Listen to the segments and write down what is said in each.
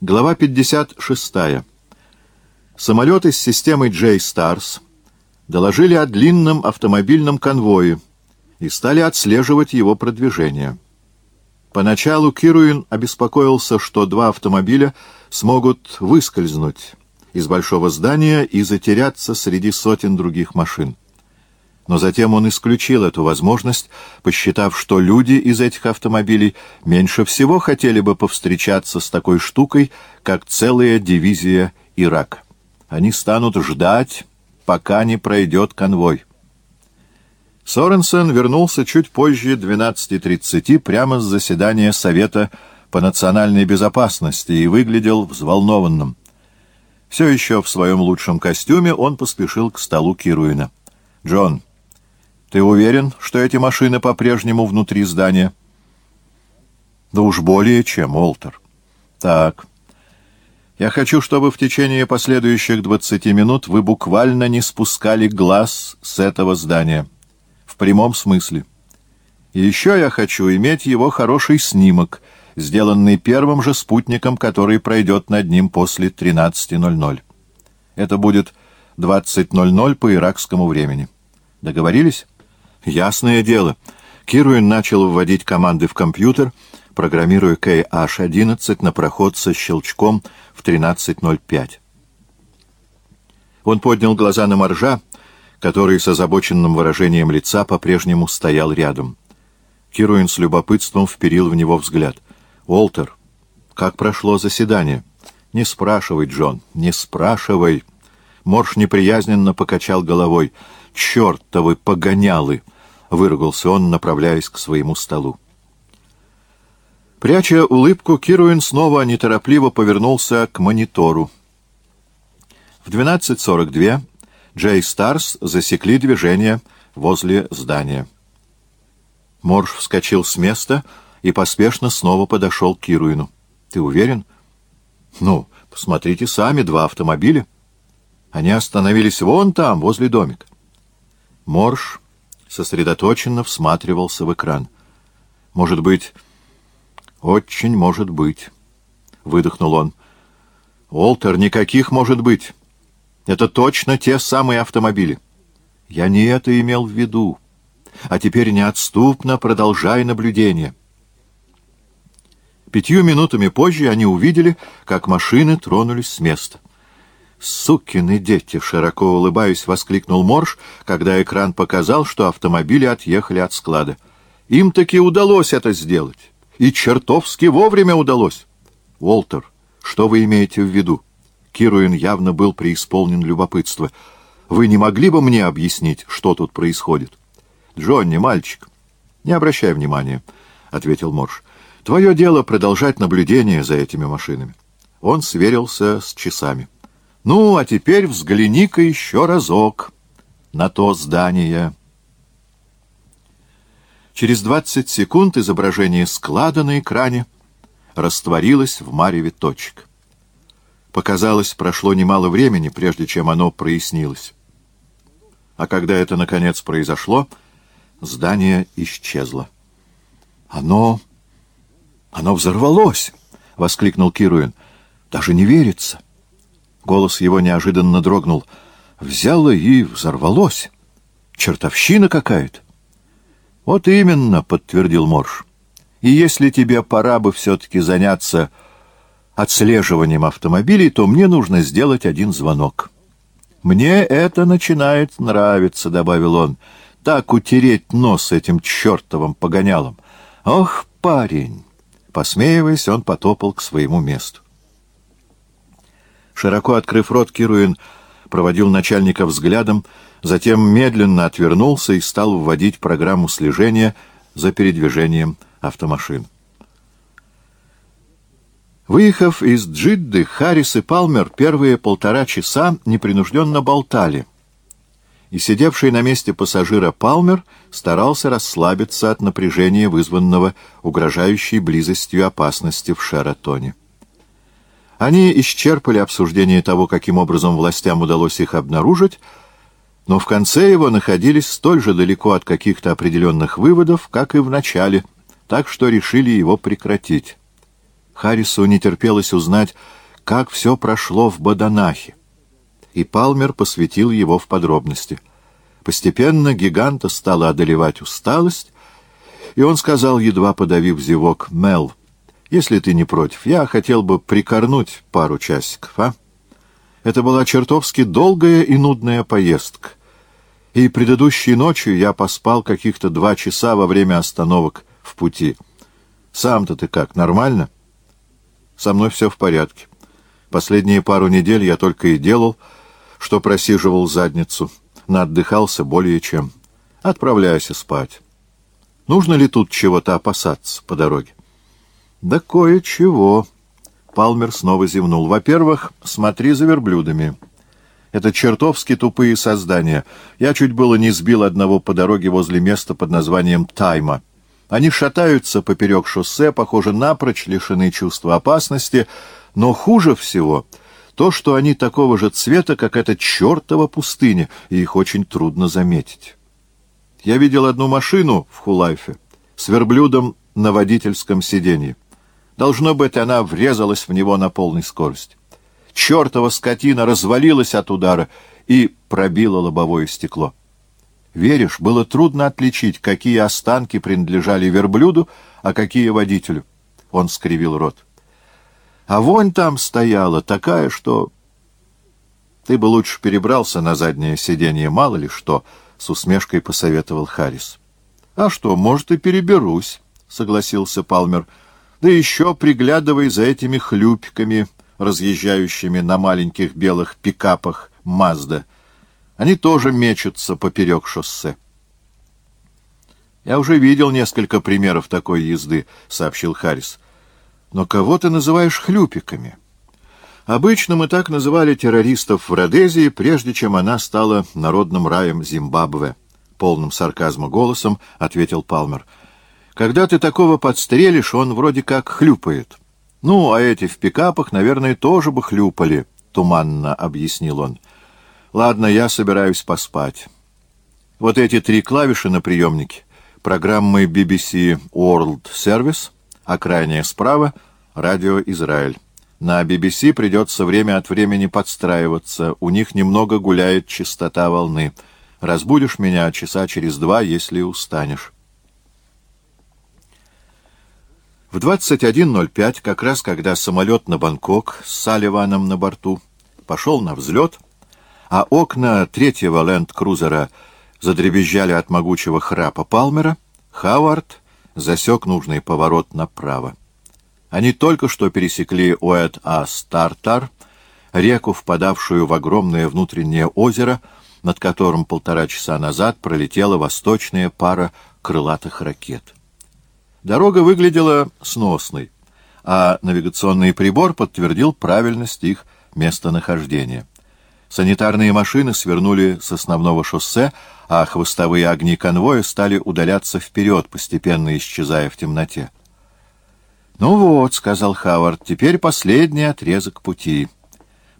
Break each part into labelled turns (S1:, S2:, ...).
S1: Глава 56. Самолеты с системой J-Stars доложили о длинном автомобильном конвое и стали отслеживать его продвижение. Поначалу Кируин обеспокоился, что два автомобиля смогут выскользнуть из большого здания и затеряться среди сотен других машин но затем он исключил эту возможность, посчитав, что люди из этих автомобилей меньше всего хотели бы повстречаться с такой штукой, как целая дивизия Ирак. Они станут ждать, пока не пройдет конвой. Соренсен вернулся чуть позже 12.30 прямо с заседания Совета по национальной безопасности и выглядел взволнованным. Все еще в своем лучшем костюме он поспешил к столу Кируина. «Джон, ты уверен, что эти машины по-прежнему внутри здания? Да уж более чем, Олтер. Так. Я хочу, чтобы в течение последующих двадцати минут вы буквально не спускали глаз с этого здания. В прямом смысле. И еще я хочу иметь его хороший снимок, сделанный первым же спутником, который пройдет над ним после 13.00. Это будет 20.00 по иракскому времени. Договорились? Ясное дело. Кируин начал вводить команды в компьютер, программируя KH-11 на проход со щелчком в 13.05. Он поднял глаза на моржа, который с озабоченным выражением лица по-прежнему стоял рядом. Кируин с любопытством вперил в него взгляд. «Уолтер, как прошло заседание?» «Не спрашивай, Джон, не спрашивай!» Морж неприязненно покачал головой. «Чертовы погонялы!» — выругался он, направляясь к своему столу. Пряча улыбку, Кируин снова неторопливо повернулся к монитору. В 12.42 Джей Старс засекли движение возле здания. Морж вскочил с места и поспешно снова подошел к Кируину. «Ты уверен?» «Ну, посмотрите сами, два автомобиля. Они остановились вон там, возле домика». Морж сосредоточенно всматривался в экран. «Может быть, очень может быть», — выдохнул он. «Уолтер, никаких может быть. Это точно те самые автомобили». «Я не это имел в виду. А теперь неотступно продолжай наблюдение». Пятью минутами позже они увидели, как машины тронулись с места. «Сукины дети!» — широко улыбаясь, воскликнул Морж, когда экран показал, что автомобили отъехали от склада. «Им таки удалось это сделать. И чертовски вовремя удалось!» «Уолтер, что вы имеете в виду?» Кируин явно был преисполнен любопытства. «Вы не могли бы мне объяснить, что тут происходит?» «Джонни, мальчик, не обращай внимания», — ответил Морж. «Твое дело продолжать наблюдение за этими машинами». Он сверился с часами. Ну, а теперь взгляни-ка еще разок на то здание. Через двадцать секунд изображение склада на экране растворилось в мареве точек. Показалось, прошло немало времени, прежде чем оно прояснилось. А когда это, наконец, произошло, здание исчезло. «Оно... оно взорвалось!» — воскликнул Кируин. «Даже не верится!» Голос его неожиданно дрогнул. Взяло и взорвалось. Чертовщина какая-то. Вот именно, подтвердил Морж. И если тебе пора бы все-таки заняться отслеживанием автомобилей, то мне нужно сделать один звонок. Мне это начинает нравиться, добавил он. Так утереть нос этим чертовым погонялом. Ох, парень! Посмеиваясь, он потопал к своему месту. Широко открыв рот, Кируин проводил начальника взглядом, затем медленно отвернулся и стал вводить программу слежения за передвижением автомашин. Выехав из Джидды, Харрис и Палмер первые полтора часа непринужденно болтали, и сидевший на месте пассажира Палмер старался расслабиться от напряжения, вызванного угрожающей близостью опасности в Шератоне. Они исчерпали обсуждение того, каким образом властям удалось их обнаружить, но в конце его находились столь же далеко от каких-то определенных выводов, как и в начале, так что решили его прекратить. Харрису не терпелось узнать, как все прошло в Баданахе, и Палмер посвятил его в подробности. Постепенно гиганта стала одолевать усталость, и он сказал, едва подавив зевок, «Мел, если ты не против, я хотел бы прикорнуть пару часиков, а?» Это была чертовски долгая и нудная поездка, и предыдущей ночью я поспал каких-то два часа во время остановок в пути. Сам-то ты как, нормально?» Со мной все в порядке. Последние пару недель я только и делал, что просиживал задницу. Наотдыхался более чем. Отправляйся спать. Нужно ли тут чего-то опасаться по дороге? Да кое-чего. Палмер снова зевнул. Во-первых, смотри за верблюдами. Это чертовски тупые создания. Я чуть было не сбил одного по дороге возле места под названием Тайма. Они шатаются поперек шоссе, похоже, напрочь лишены чувства опасности, но хуже всего то, что они такого же цвета, как эта чертова пустыня, и их очень трудно заметить. Я видел одну машину в Хулайфе с верблюдом на водительском сиденье. Должно быть, она врезалась в него на полной скорости. Чертова скотина развалилась от удара и пробила лобовое стекло. Веришь, было трудно отличить, какие останки принадлежали верблюду, а какие водителю. Он скривил рот. А вонь там стояла такая, что... Ты бы лучше перебрался на заднее сиденье, мало ли что, — с усмешкой посоветовал Харрис. — А что, может, и переберусь, — согласился Палмер. — Да еще приглядывай за этими хлюпиками, разъезжающими на маленьких белых пикапах «Мазда». Они тоже мечутся поперек шоссе. «Я уже видел несколько примеров такой езды», — сообщил Харрис. «Но кого ты называешь хлюпиками?» «Обычно мы так называли террористов в Родезии, прежде чем она стала народным раем Зимбабве», — полным сарказма голосом ответил Палмер. «Когда ты такого подстрелишь, он вроде как хлюпает». «Ну, а эти в пикапах, наверное, тоже бы хлюпали», — туманно объяснил он. Ладно, я собираюсь поспать. Вот эти три клавиши на приемнике. Программы BBC World Service, а крайняя справа — Радио Израиль. На BBC придется время от времени подстраиваться, у них немного гуляет частота волны. Разбудишь меня часа через два, если устанешь. В 21.05, как раз когда самолет на Бангкок с Салливаном на борту пошел на взлет — а окна третьего ленд-крузера задребезжали от могучего храпа Палмера, Хавард засек нужный поворот направо. Они только что пересекли Уэт-А-Стартар, реку, впадавшую в огромное внутреннее озеро, над которым полтора часа назад пролетела восточная пара крылатых ракет. Дорога выглядела сносной, а навигационный прибор подтвердил правильность их местонахождения. Санитарные машины свернули с основного шоссе, а хвостовые огни конвоя стали удаляться вперед, постепенно исчезая в темноте. «Ну вот», — сказал Хавард, — «теперь последний отрезок пути.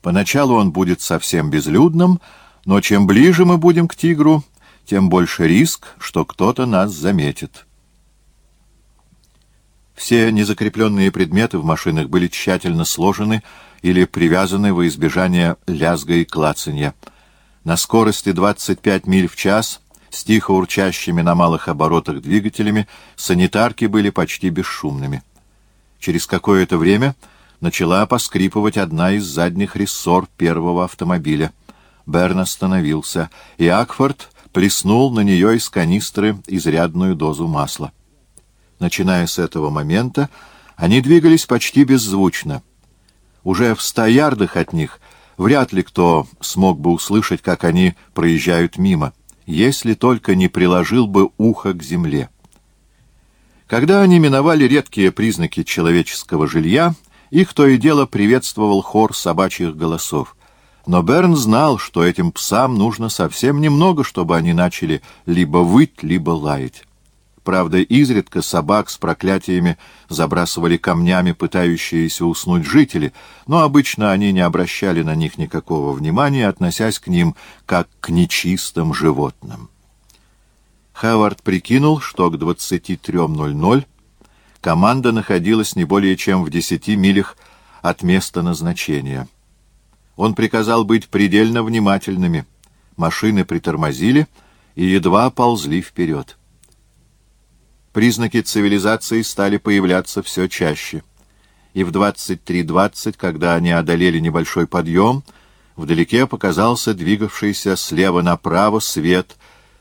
S1: Поначалу он будет совсем безлюдным, но чем ближе мы будем к тигру, тем больше риск, что кто-то нас заметит». Все незакрепленные предметы в машинах были тщательно сложены или привязаны во избежание лязга и клацанья. На скорости 25 миль в час с тихо урчащими на малых оборотах двигателями санитарки были почти бесшумными. Через какое-то время начала поскрипывать одна из задних рессор первого автомобиля. Берн остановился, и Акфорд плеснул на нее из канистры изрядную дозу масла. Начиная с этого момента, они двигались почти беззвучно — уже в ста ярдах от них вряд ли кто смог бы услышать, как они проезжают мимо, если только не приложил бы ухо к земле. Когда они миновали редкие признаки человеческого жилья, их то и дело приветствовал хор собачьих голосов. Но Берн знал, что этим псам нужно совсем немного, чтобы они начали либо выть, либо лаять. Правда, изредка собак с проклятиями забрасывали камнями пытающиеся уснуть жители, но обычно они не обращали на них никакого внимания, относясь к ним как к нечистым животным. Хавард прикинул, что к 23.00 команда находилась не более чем в десяти милях от места назначения. Он приказал быть предельно внимательными. Машины притормозили и едва ползли вперед. Признаки цивилизации стали появляться все чаще. И в 23.20, когда они одолели небольшой подъем, вдалеке показался двигавшийся слева направо свет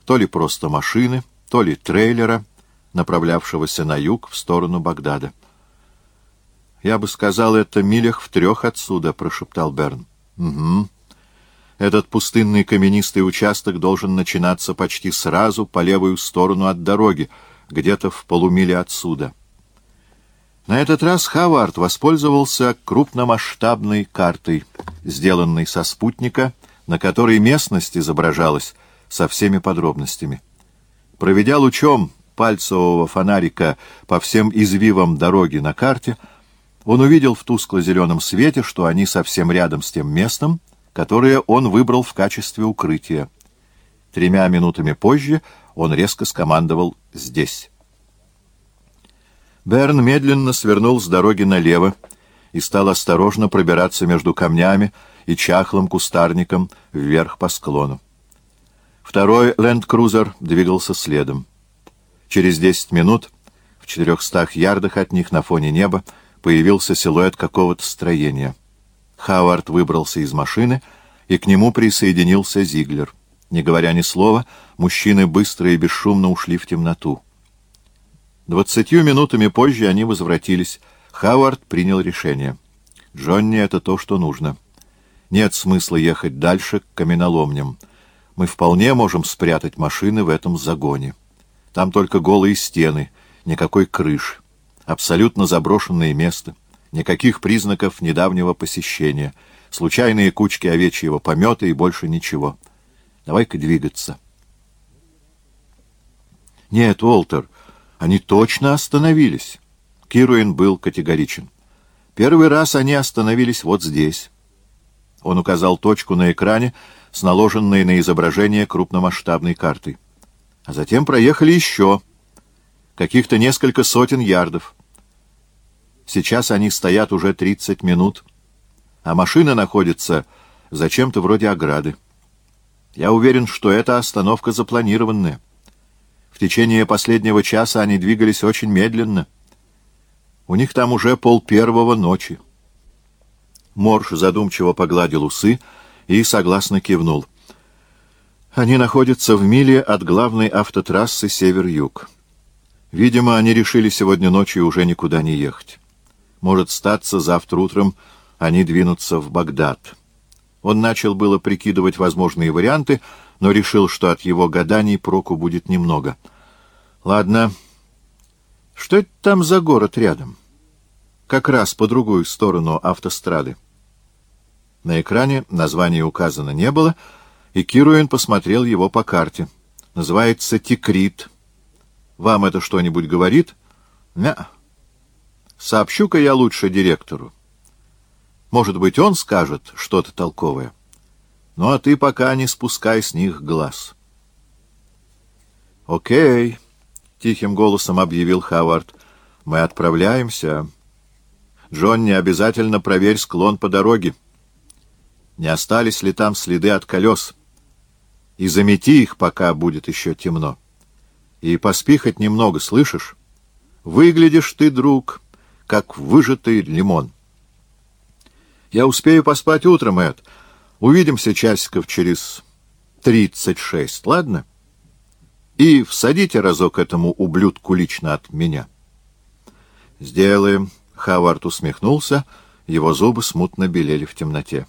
S1: то ли просто машины, то ли трейлера, направлявшегося на юг в сторону Багдада. «Я бы сказал, это милях в трех отсюда», — прошептал Берн. «Угу. Этот пустынный каменистый участок должен начинаться почти сразу по левую сторону от дороги, где-то в полумиле отсюда». На этот раз Хавард воспользовался крупномасштабной картой, сделанной со спутника, на которой местность изображалась со всеми подробностями. Проведя лучом пальцевого фонарика по всем извивам дороги на карте, он увидел в тускло-зеленом свете, что они совсем рядом с тем местом, которое он выбрал в качестве укрытия. Тремя минутами позже он резко скомандовал «здесь». Берн медленно свернул с дороги налево и стал осторожно пробираться между камнями и чахлым кустарником вверх по склону. Второй ленд-крузер двигался следом. Через десять минут в четырехстах ярдах от них на фоне неба появился силуэт какого-то строения. Хауард выбрался из машины, и к нему присоединился Зиглер. Не говоря ни слова, мужчины быстро и бесшумно ушли в темноту. Двадцатью минутами позже они возвратились. Хавард принял решение. Джонни — это то, что нужно. Нет смысла ехать дальше к каменоломням. Мы вполне можем спрятать машины в этом загоне. Там только голые стены, никакой крыши. Абсолютно заброшенное место. Никаких признаков недавнего посещения. Случайные кучки овечьего помета и больше ничего. Давай-ка двигаться. Нет, Уолтер, они точно остановились. Кируин был категоричен. Первый раз они остановились вот здесь. Он указал точку на экране с наложенной на изображение крупномасштабной картой. А затем проехали еще каких-то несколько сотен ярдов. Сейчас они стоят уже 30 минут, а машина находится за чем-то вроде ограды. Я уверен, что эта остановка запланированная. В течение последнего часа они двигались очень медленно. У них там уже пол первого ночи. Морж задумчиво погладил усы и согласно кивнул. Они находятся в миле от главной автотрассы север-юг. Видимо, они решили сегодня ночью уже никуда не ехать. Может, статься завтра утром они двинутся в Багдад. Он начал было прикидывать возможные варианты, но решил, что от его гаданий проку будет немного. Ладно. Что это там за город рядом? Как раз по другую сторону автострады. На экране название указано не было, и Кируин посмотрел его по карте. Называется Тикрит. Вам это что-нибудь говорит? Ня. Сообщу-ка я лучше директору. Может быть, он скажет что-то толковое. Ну, а ты пока не спускай с них глаз. «Окей», — тихим голосом объявил Хавард, — «мы отправляемся. Джонни, обязательно проверь склон по дороге. Не остались ли там следы от колес? И замети их, пока будет еще темно. И поспи хоть немного, слышишь? Выглядишь ты, друг, как выжатый лимон». «Я успею поспать утром, Эд», Увидимся часиков через тридцать шесть, ладно? И всадите разок этому ублюдку лично от меня. Сделаем. Хавард усмехнулся, его зубы смутно белели в темноте.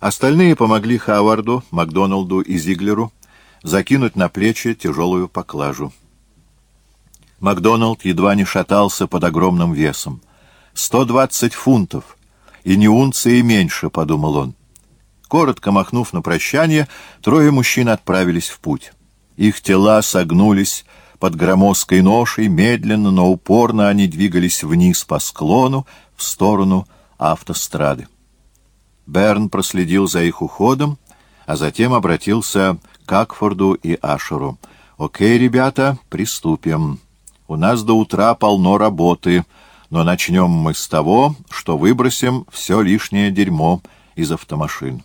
S1: Остальные помогли Хаварду, Макдоналду и Зиглеру закинуть на плечи тяжелую поклажу. Макдоналд едва не шатался под огромным весом. Сто двадцать фунтов — и не унции меньше, — подумал он. Коротко махнув на прощание, трое мужчин отправились в путь. Их тела согнулись под громоздкой ношей, медленно, но упорно они двигались вниз по склону в сторону автострады. Берн проследил за их уходом, а затем обратился к Акфорду и Ашеру. «Окей, ребята, приступим». У нас до утра полно работы, но начнем мы с того, что выбросим все лишнее дерьмо из автомашин.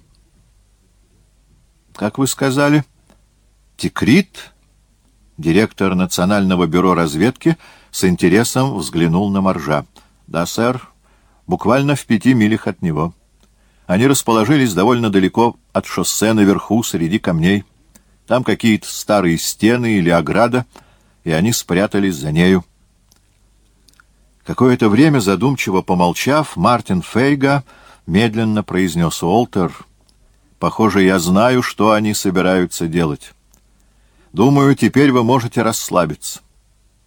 S1: Как вы сказали? Текрит? Директор Национального бюро разведки с интересом взглянул на Моржа. Да, сэр, буквально в пяти милях от него. Они расположились довольно далеко от шоссе наверху, среди камней. Там какие-то старые стены или ограда, и они спрятались за нею. Какое-то время, задумчиво помолчав, Мартин Фейга медленно произнес «Уолтер, похоже, я знаю, что они собираются делать. Думаю, теперь вы можете расслабиться.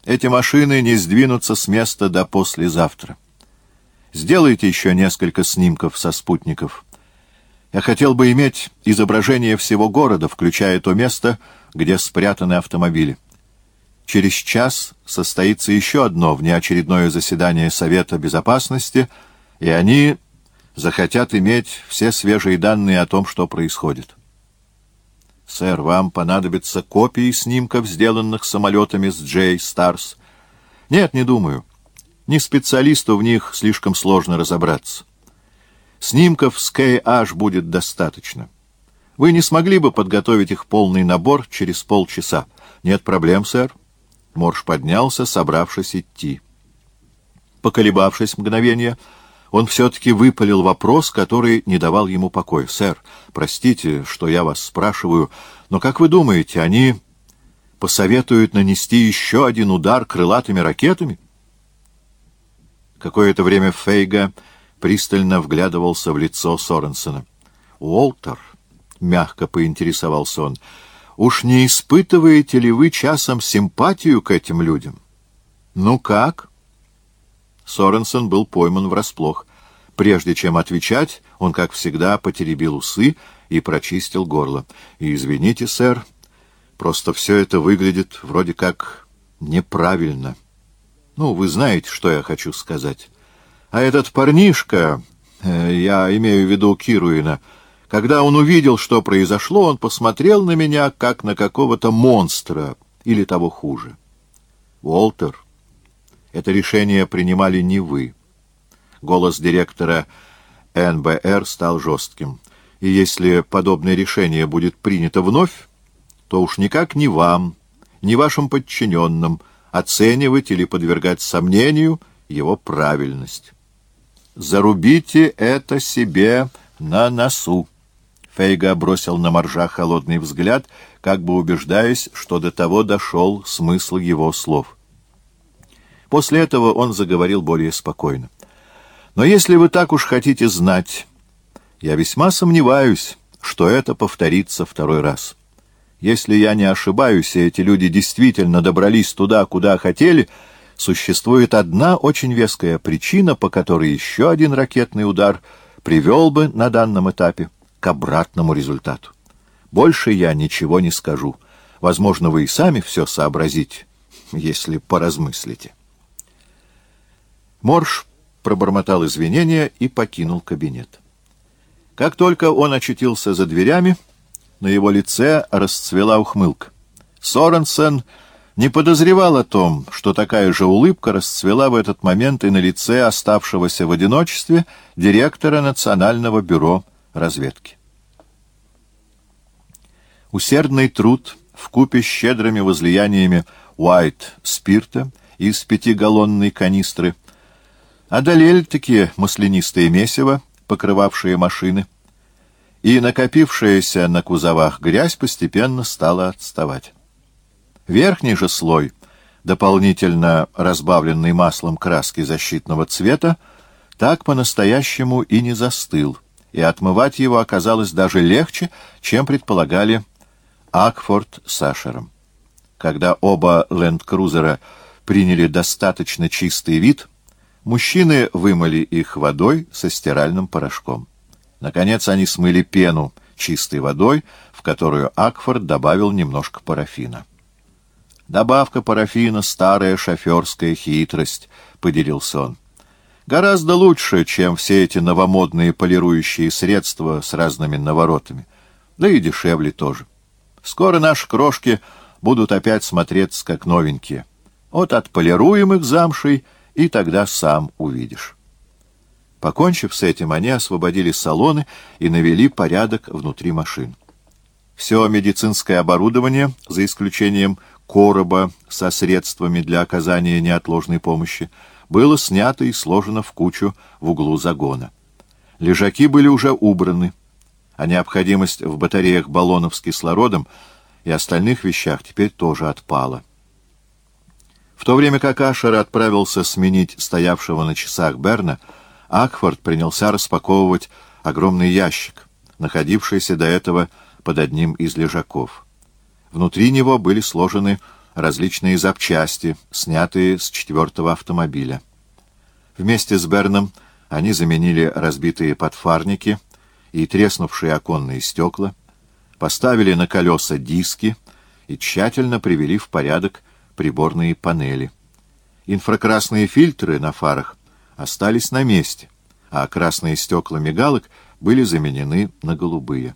S1: Эти машины не сдвинутся с места до послезавтра». Сделайте еще несколько снимков со спутников. Я хотел бы иметь изображение всего города, включая то место, где спрятаны автомобили. Через час состоится еще одно внеочередное заседание Совета Безопасности, и они захотят иметь все свежие данные о том, что происходит. Сэр, вам понадобятся копии снимков, сделанных самолетами с Джей Старс. Нет, не думаю. Ни специалисту в них слишком сложно разобраться. Снимков с KH будет достаточно. Вы не смогли бы подготовить их полный набор через полчаса? Нет проблем, сэр. Морж поднялся, собравшись идти. Поколебавшись мгновение, он все-таки выпалил вопрос, который не давал ему покоя. «Сэр, простите, что я вас спрашиваю, но как вы думаете, они посоветуют нанести еще один удар крылатыми ракетами?» Какое-то время Фейга пристально вглядывался в лицо Соренсона. «Уолтер», — мягко поинтересовался он, — «уж не испытываете ли вы часом симпатию к этим людям?» «Ну как?» Соренсон был пойман врасплох. Прежде чем отвечать, он, как всегда, потеребил усы и прочистил горло. И «Извините, сэр, просто все это выглядит вроде как неправильно». Ну, вы знаете, что я хочу сказать. А этот парнишка, э, я имею в виду Кируина, когда он увидел, что произошло, он посмотрел на меня, как на какого-то монстра, или того хуже. Уолтер, это решение принимали не вы. Голос директора НБР стал жестким. И если подобное решение будет принято вновь, то уж никак не вам, не вашим подчиненным, оценивать или подвергать сомнению его правильность. «Зарубите это себе на носу!» Фейга бросил на моржа холодный взгляд, как бы убеждаясь, что до того дошел смысл его слов. После этого он заговорил более спокойно. «Но если вы так уж хотите знать, я весьма сомневаюсь, что это повторится второй раз». Если я не ошибаюсь, и эти люди действительно добрались туда, куда хотели, существует одна очень веская причина, по которой еще один ракетный удар привел бы на данном этапе к обратному результату. Больше я ничего не скажу. Возможно, вы и сами все сообразите, если поразмыслите. Морж пробормотал извинения и покинул кабинет. Как только он очутился за дверями, на его лице расцвела ухмылка. Соренсен не подозревал о том, что такая же улыбка расцвела в этот момент и на лице оставшегося в одиночестве директора Национального бюро разведки. Усердный труд в купе с щедрыми возлияниями Уайт-спирта из пятигаллонной канистры одолели такие маслянистые месиво, покрывавшие машины, и накопившаяся на кузовах грязь постепенно стала отставать. Верхний же слой, дополнительно разбавленный маслом краски защитного цвета, так по-настоящему и не застыл, и отмывать его оказалось даже легче, чем предполагали Акфорд с Ашером. Когда оба ленд-крузера приняли достаточно чистый вид, мужчины вымыли их водой со стиральным порошком. Наконец они смыли пену чистой водой, в которую Акфорд добавил немножко парафина. «Добавка парафина — старая шоферская хитрость», — поделился он. «Гораздо лучше, чем все эти новомодные полирующие средства с разными наворотами. Да и дешевле тоже. Скоро наши крошки будут опять смотреться как новенькие. Вот отполируем их замшей, и тогда сам увидишь. Покончив с этим, они освободили салоны и навели порядок внутри машин. Все медицинское оборудование, за исключением короба со средствами для оказания неотложной помощи, было снято и сложено в кучу в углу загона. Лежаки были уже убраны, а необходимость в батареях баллонов с кислородом и остальных вещах теперь тоже отпала. В то время как Ашер отправился сменить стоявшего на часах Берна, Акфорд принялся распаковывать огромный ящик, находившийся до этого под одним из лежаков. Внутри него были сложены различные запчасти, снятые с четвертого автомобиля. Вместе с Берном они заменили разбитые подфарники и треснувшие оконные стекла, поставили на колеса диски и тщательно привели в порядок приборные панели. Инфракрасные фильтры на фарах остались на месте, а красные стекла мигалок были заменены на голубые.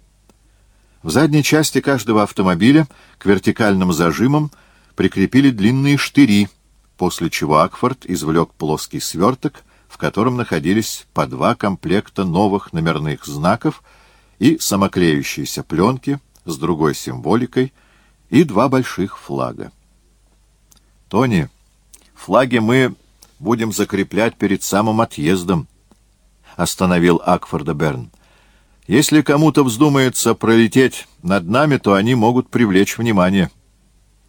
S1: В задней части каждого автомобиля к вертикальным зажимам прикрепили длинные штыри, после чего Акфорд извлек плоский сверток, в котором находились по два комплекта новых номерных знаков и самоклеющиеся пленки с другой символикой и два больших флага. «Тони, флаги мы будем закреплять перед самым отъездом», — остановил Акфорда Берн. «Если кому-то вздумается пролететь над нами, то они могут привлечь внимание.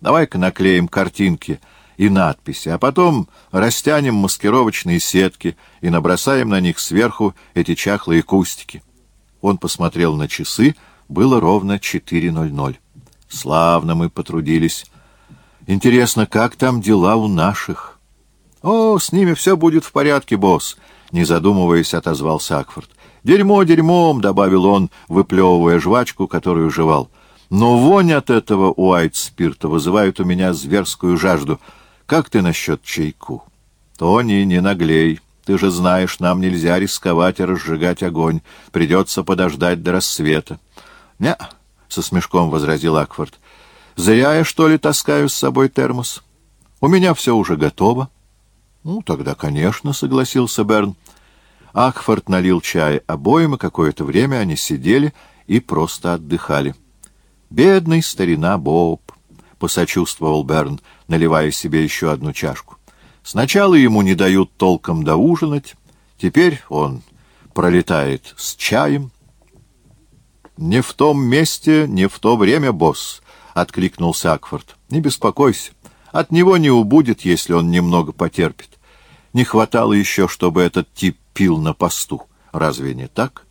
S1: Давай-ка наклеим картинки и надписи, а потом растянем маскировочные сетки и набросаем на них сверху эти чахлые кустики». Он посмотрел на часы, было ровно 4.00. «Славно мы потрудились». Интересно, как там дела у наших? — О, с ними все будет в порядке, босс, — не задумываясь, отозвался Акфорд. — Дерьмо дерьмом, — добавил он, выплевывая жвачку, которую жевал. — Но вонь от этого уайт-спирта вызывает у меня зверскую жажду. Как ты насчет чайку? — Тони, не наглей. Ты же знаешь, нам нельзя рисковать и разжигать огонь. Придется подождать до рассвета. — Не, — со смешком возразил Акфорд. Зря я, что ли, таскаю с собой термос? У меня все уже готово. — Ну, тогда, конечно, — согласился Берн. Акфорд налил чай обоим, и какое-то время они сидели и просто отдыхали. — Бедный старина Боб, — посочувствовал Берн, наливая себе еще одну чашку. Сначала ему не дают толком доужинать, теперь он пролетает с чаем. — Не в том месте, не в то время, босс, — откликнулся Акфорд. — Не беспокойся. От него не убудет, если он немного потерпит. Не хватало еще, чтобы этот тип пил на посту. Разве не так? —